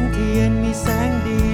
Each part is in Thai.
งเทียนมีแสงดี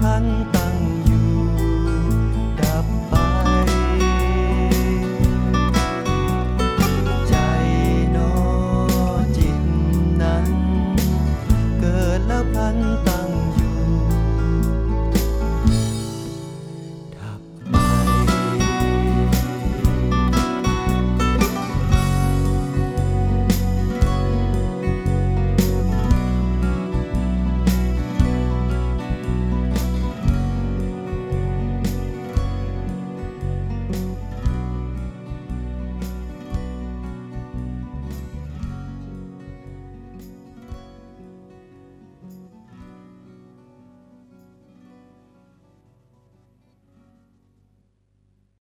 พันตั้งอยู่ดับไป ใจนอจิตนั้น เกิดแล้วพันตั้ง